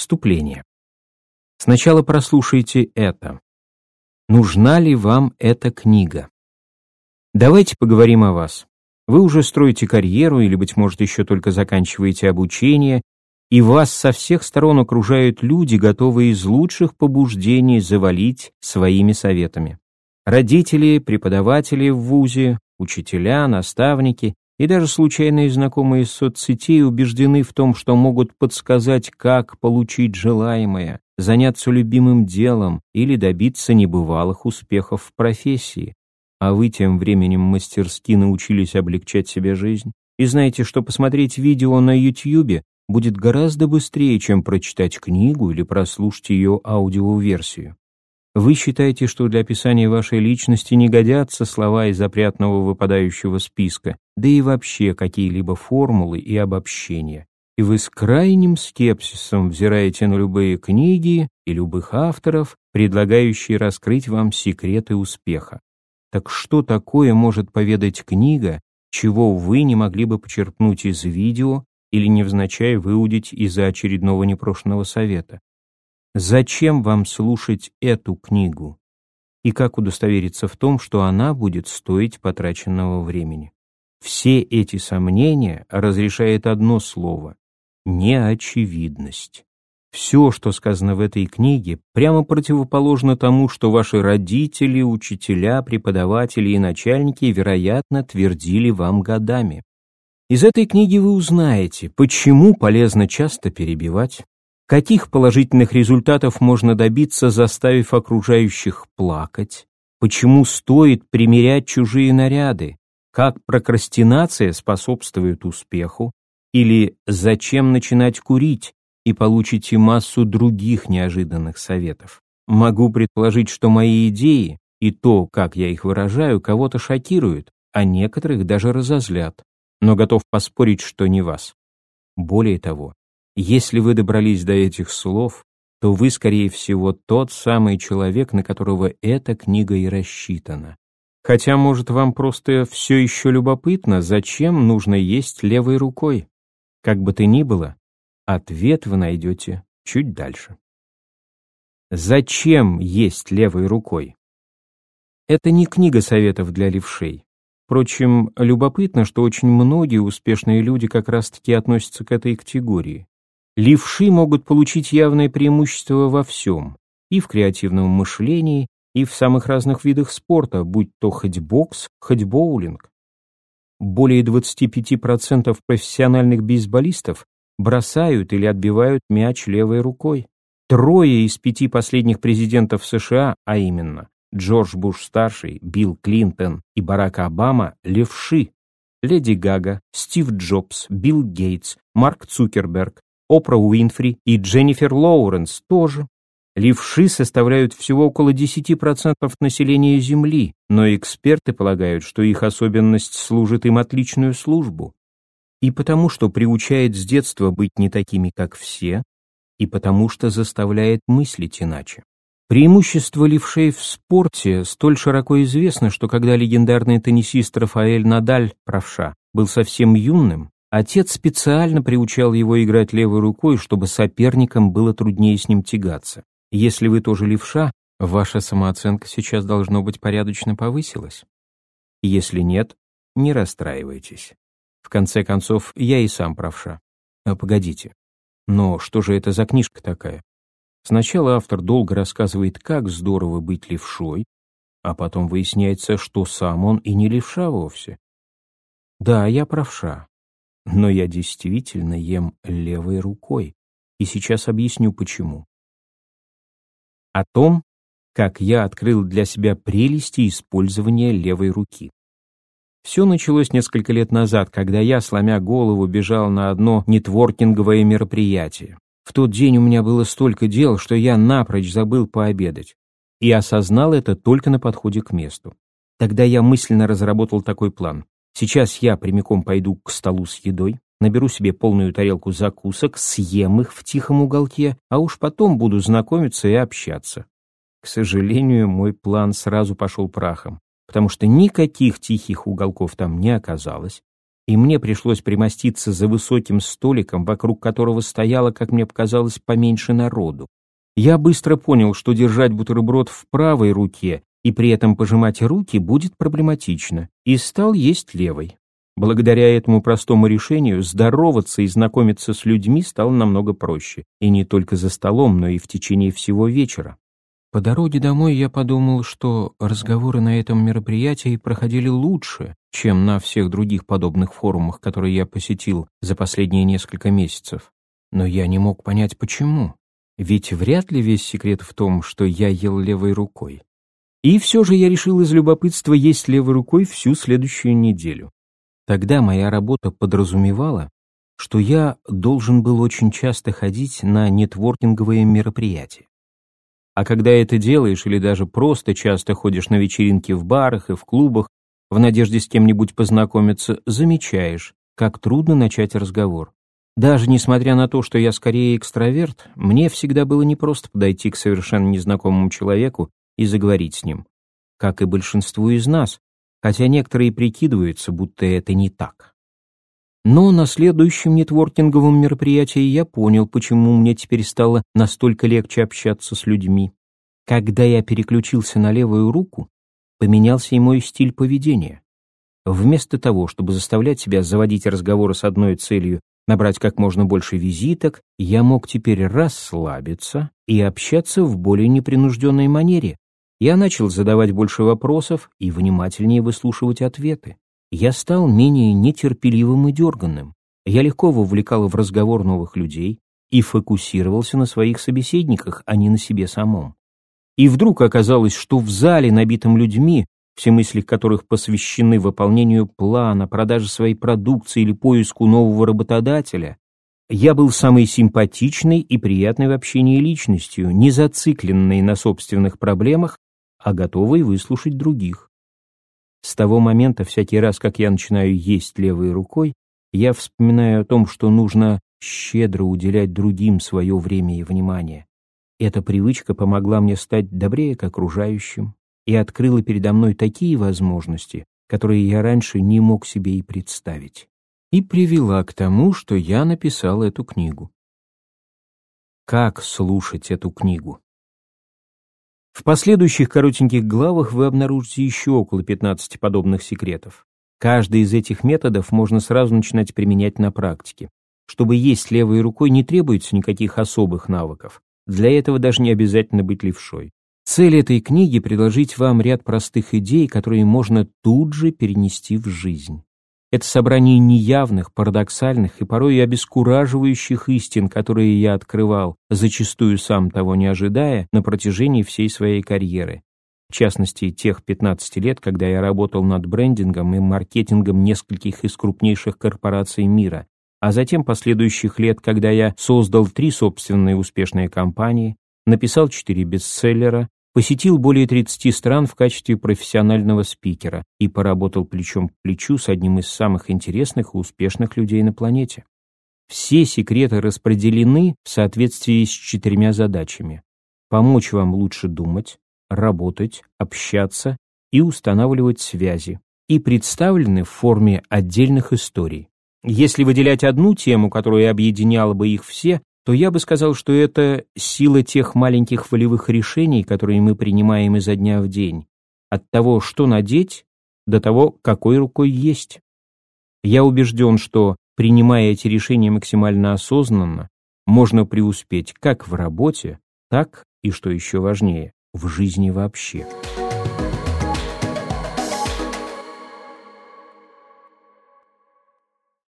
Вступление. Сначала прослушайте это. Нужна ли вам эта книга? Давайте поговорим о вас. Вы уже строите карьеру или, быть может, еще только заканчиваете обучение, и вас со всех сторон окружают люди, готовые из лучших побуждений завалить своими советами. Родители, преподаватели в ВУЗе, учителя, наставники и даже случайные знакомые из соцсетей убеждены в том, что могут подсказать, как получить желаемое, заняться любимым делом или добиться небывалых успехов в профессии. А вы тем временем мастерски научились облегчать себе жизнь и знаете, что посмотреть видео на YouTube будет гораздо быстрее, чем прочитать книгу или прослушать ее аудиоверсию. Вы считаете, что для описания вашей личности не годятся слова из опрятного выпадающего списка, да и вообще какие-либо формулы и обобщения. И вы с крайним скепсисом взираете на любые книги и любых авторов, предлагающие раскрыть вам секреты успеха. Так что такое может поведать книга, чего вы не могли бы почерпнуть из видео или невзначай выудить из-за очередного непрошенного совета. Зачем вам слушать эту книгу? И как удостовериться в том, что она будет стоить потраченного времени? Все эти сомнения разрешает одно слово – неочевидность. Все, что сказано в этой книге, прямо противоположно тому, что ваши родители, учителя, преподаватели и начальники, вероятно, твердили вам годами. Из этой книги вы узнаете, почему полезно часто перебивать, каких положительных результатов можно добиться, заставив окружающих плакать, почему стоит примерять чужие наряды, как прокрастинация способствует успеху, или зачем начинать курить, и получите массу других неожиданных советов. Могу предположить, что мои идеи и то, как я их выражаю, кого-то шокируют, а некоторых даже разозлят но готов поспорить, что не вас. Более того, если вы добрались до этих слов, то вы, скорее всего, тот самый человек, на которого эта книга и рассчитана. Хотя, может, вам просто все еще любопытно, зачем нужно есть левой рукой. Как бы то ни было, ответ вы найдете чуть дальше. Зачем есть левой рукой? Это не книга советов для левшей. Впрочем, любопытно, что очень многие успешные люди как раз-таки относятся к этой категории. Левши могут получить явное преимущество во всем, и в креативном мышлении, и в самых разных видах спорта, будь то хоть бокс, хоть боулинг. Более 25% профессиональных бейсболистов бросают или отбивают мяч левой рукой. Трое из пяти последних президентов США, а именно Джордж Буш-старший, Билл Клинтон и Барак Обама – левши. Леди Гага, Стив Джобс, Билл Гейтс, Марк Цукерберг, Опра Уинфри и Дженнифер Лоуренс тоже. Левши составляют всего около 10% населения Земли, но эксперты полагают, что их особенность служит им отличную службу. И потому что приучает с детства быть не такими, как все, и потому что заставляет мыслить иначе. Преимущество левшей в спорте столь широко известно, что когда легендарный теннисист Рафаэль Надаль, правша, был совсем юным, отец специально приучал его играть левой рукой, чтобы соперникам было труднее с ним тягаться. Если вы тоже левша, ваша самооценка сейчас должно быть порядочно повысилась. Если нет, не расстраивайтесь. В конце концов, я и сам правша. А погодите, но что же это за книжка такая? Сначала автор долго рассказывает, как здорово быть левшой, а потом выясняется, что сам он и не левша вовсе. Да, я правша, но я действительно ем левой рукой, и сейчас объясню почему. О том, как я открыл для себя прелести использования левой руки. Все началось несколько лет назад, когда я, сломя голову, бежал на одно нетворкинговое мероприятие. В тот день у меня было столько дел, что я напрочь забыл пообедать. И осознал это только на подходе к месту. Тогда я мысленно разработал такой план. Сейчас я прямиком пойду к столу с едой, наберу себе полную тарелку закусок, съем их в тихом уголке, а уж потом буду знакомиться и общаться. К сожалению, мой план сразу пошел прахом, потому что никаких тихих уголков там не оказалось, и мне пришлось примоститься за высоким столиком, вокруг которого стояло, как мне показалось, поменьше народу. Я быстро понял, что держать бутерброд в правой руке и при этом пожимать руки будет проблематично, и стал есть левой. Благодаря этому простому решению здороваться и знакомиться с людьми стало намного проще, и не только за столом, но и в течение всего вечера. По дороге домой я подумал, что разговоры на этом мероприятии проходили лучше, чем на всех других подобных форумах, которые я посетил за последние несколько месяцев. Но я не мог понять, почему. Ведь вряд ли весь секрет в том, что я ел левой рукой. И все же я решил из любопытства есть левой рукой всю следующую неделю. Тогда моя работа подразумевала, что я должен был очень часто ходить на нетворкинговые мероприятия. А когда это делаешь или даже просто часто ходишь на вечеринки в барах и в клубах, в надежде с кем-нибудь познакомиться, замечаешь, как трудно начать разговор. Даже несмотря на то, что я скорее экстраверт, мне всегда было непросто подойти к совершенно незнакомому человеку и заговорить с ним. Как и большинству из нас, хотя некоторые прикидываются, будто это не так. Но на следующем нетворкинговом мероприятии я понял, почему мне теперь стало настолько легче общаться с людьми. Когда я переключился на левую руку, поменялся и мой стиль поведения. Вместо того, чтобы заставлять себя заводить разговоры с одной целью набрать как можно больше визиток, я мог теперь расслабиться и общаться в более непринужденной манере. Я начал задавать больше вопросов и внимательнее выслушивать ответы. Я стал менее нетерпеливым и дерганным. Я легко вовлекал в разговор новых людей и фокусировался на своих собеседниках, а не на себе самом. И вдруг оказалось, что в зале, набитом людьми, все мысли которых посвящены выполнению плана, продаже своей продукции или поиску нового работодателя, я был самой симпатичной и приятной в общении личностью, не зацикленной на собственных проблемах, а готовой выслушать других. С того момента, всякий раз, как я начинаю есть левой рукой, я вспоминаю о том, что нужно щедро уделять другим свое время и внимание. Эта привычка помогла мне стать добрее к окружающим и открыла передо мной такие возможности, которые я раньше не мог себе и представить, и привела к тому, что я написал эту книгу. Как слушать эту книгу? В последующих коротеньких главах вы обнаружите еще около 15 подобных секретов. Каждый из этих методов можно сразу начинать применять на практике. Чтобы есть левой рукой не требуется никаких особых навыков. Для этого даже не обязательно быть левшой. Цель этой книги — предложить вам ряд простых идей, которые можно тут же перенести в жизнь. Это собрание неявных, парадоксальных и порой обескураживающих истин, которые я открывал, зачастую сам того не ожидая, на протяжении всей своей карьеры. В частности, тех 15 лет, когда я работал над брендингом и маркетингом нескольких из крупнейших корпораций мира, а затем последующих лет, когда я создал три собственные успешные компании, написал четыре бестселлера, посетил более 30 стран в качестве профессионального спикера и поработал плечом к плечу с одним из самых интересных и успешных людей на планете. Все секреты распределены в соответствии с четырьмя задачами. Помочь вам лучше думать, работать, общаться и устанавливать связи, и представлены в форме отдельных историй. Если выделять одну тему, которая объединяла бы их все, то я бы сказал, что это сила тех маленьких волевых решений, которые мы принимаем изо дня в день, от того, что надеть, до того, какой рукой есть. Я убежден, что, принимая эти решения максимально осознанно, можно преуспеть как в работе, так и, что еще важнее, в жизни вообще.